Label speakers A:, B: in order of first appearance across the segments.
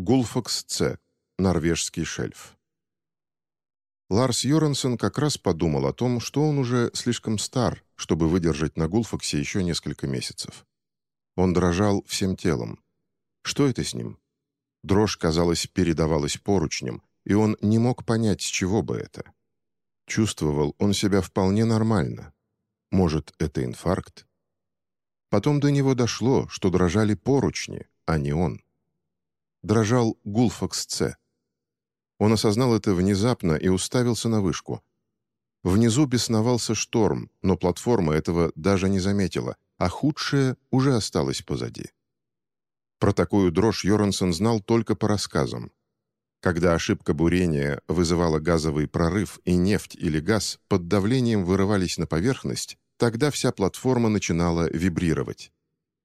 A: Гулфакс-С, норвежский шельф. Ларс Йоренсен как раз подумал о том, что он уже слишком стар, чтобы выдержать на Гулфаксе еще несколько месяцев. Он дрожал всем телом. Что это с ним? Дрожь, казалось, передавалась поручнем, и он не мог понять, с чего бы это. Чувствовал он себя вполне нормально. Может, это инфаркт? Потом до него дошло, что дрожали поручни, а не он. Дрожал Гулфакс-С. Он осознал это внезапно и уставился на вышку. Внизу бесновался шторм, но платформа этого даже не заметила, а худшее уже осталось позади. Про такую дрожь Йорансон знал только по рассказам. Когда ошибка бурения вызывала газовый прорыв и нефть или газ под давлением вырывались на поверхность, тогда вся платформа начинала вибрировать.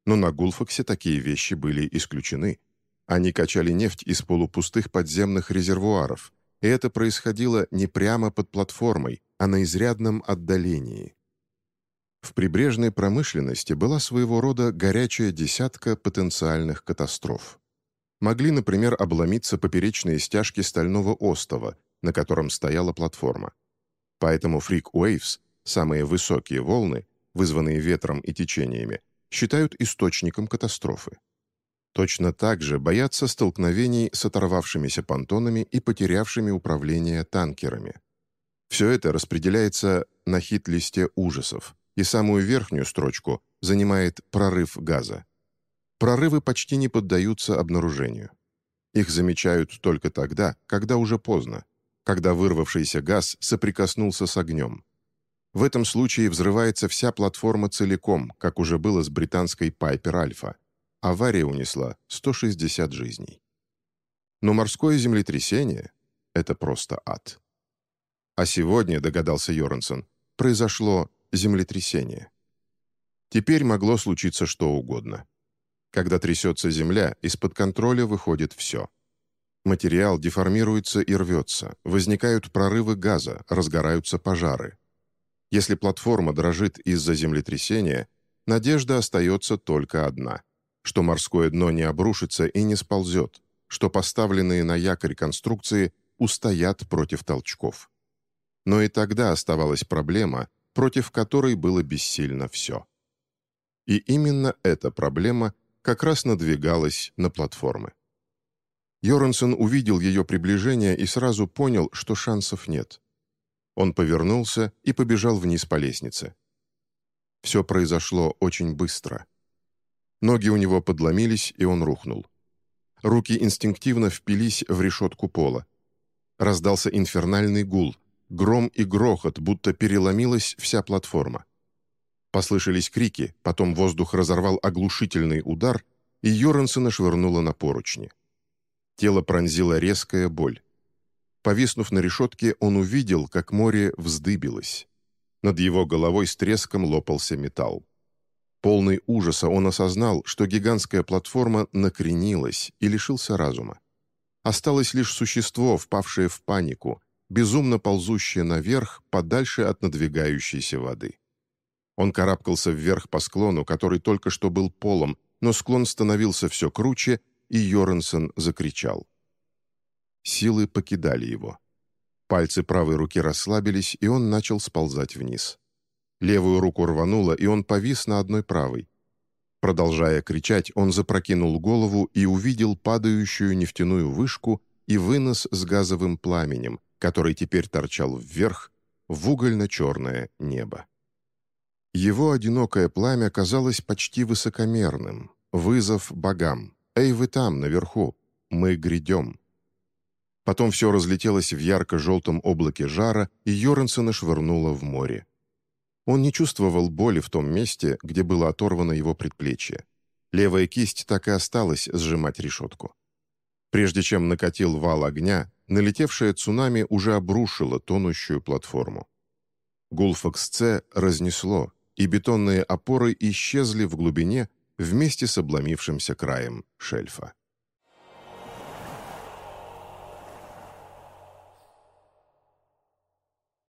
A: Но на Гулфаксе такие вещи были исключены. Они качали нефть из полупустых подземных резервуаров, и это происходило не прямо под платформой, а на изрядном отдалении. В прибрежной промышленности была своего рода горячая десятка потенциальных катастроф. Могли, например, обломиться поперечные стяжки стального остова, на котором стояла платформа. Поэтому Freak Waves, самые высокие волны, вызванные ветром и течениями, считают источником катастрофы. Точно так же боятся столкновений с оторвавшимися понтонами и потерявшими управление танкерами. Все это распределяется на хит-листе ужасов, и самую верхнюю строчку занимает прорыв газа. Прорывы почти не поддаются обнаружению. Их замечают только тогда, когда уже поздно, когда вырвавшийся газ соприкоснулся с огнем. В этом случае взрывается вся платформа целиком, как уже было с британской Пайпер Альфа. Авария унесла 160 жизней. Но морское землетрясение — это просто ад. А сегодня, догадался Йорнсон, произошло землетрясение. Теперь могло случиться что угодно. Когда трясется земля, из-под контроля выходит все. Материал деформируется и рвется, возникают прорывы газа, разгораются пожары. Если платформа дрожит из-за землетрясения, надежда остается только одна — что морское дно не обрушится и не сползет, что поставленные на якорь конструкции устоят против толчков. Но и тогда оставалась проблема, против которой было бессильно все. И именно эта проблема как раз надвигалась на платформы. Йоренсон увидел ее приближение и сразу понял, что шансов нет. Он повернулся и побежал вниз по лестнице. Все произошло очень быстро. Ноги у него подломились, и он рухнул. Руки инстинктивно впились в решетку пола. Раздался инфернальный гул, Гром и грохот, будто переломилась вся платформа. Послышались крики, потом воздух разорвал оглушительный удар, и Йорансена швырнуло на поручни. Тело пронзила резкая боль. Повиснув на решетке, он увидел, как море вздыбилось. Над его головой с треском лопался металл. Полный ужаса он осознал, что гигантская платформа накренилась и лишился разума. Осталось лишь существо, впавшее в панику, безумно ползущее наверх, подальше от надвигающейся воды. Он карабкался вверх по склону, который только что был полом, но склон становился все круче, и Йоренсен закричал. Силы покидали его. Пальцы правой руки расслабились, и он начал сползать вниз. Левую руку рвануло, и он повис на одной правой. Продолжая кричать, он запрокинул голову и увидел падающую нефтяную вышку и вынос с газовым пламенем, который теперь торчал вверх, в угольно-черное небо. Его одинокое пламя казалось почти высокомерным, вызов богам. «Эй, вы там, наверху! Мы грядем!» Потом все разлетелось в ярко-желтом облаке жара, и Йорансена швырнуло в море. Он не чувствовал боли в том месте, где было оторвано его предплечье. Левая кисть так и осталась сжимать решетку. Прежде чем накатил вал огня, налетевшее цунами уже обрушило тонущую платформу. Гулфакс-С разнесло, и бетонные опоры исчезли в глубине вместе с обломившимся краем шельфа.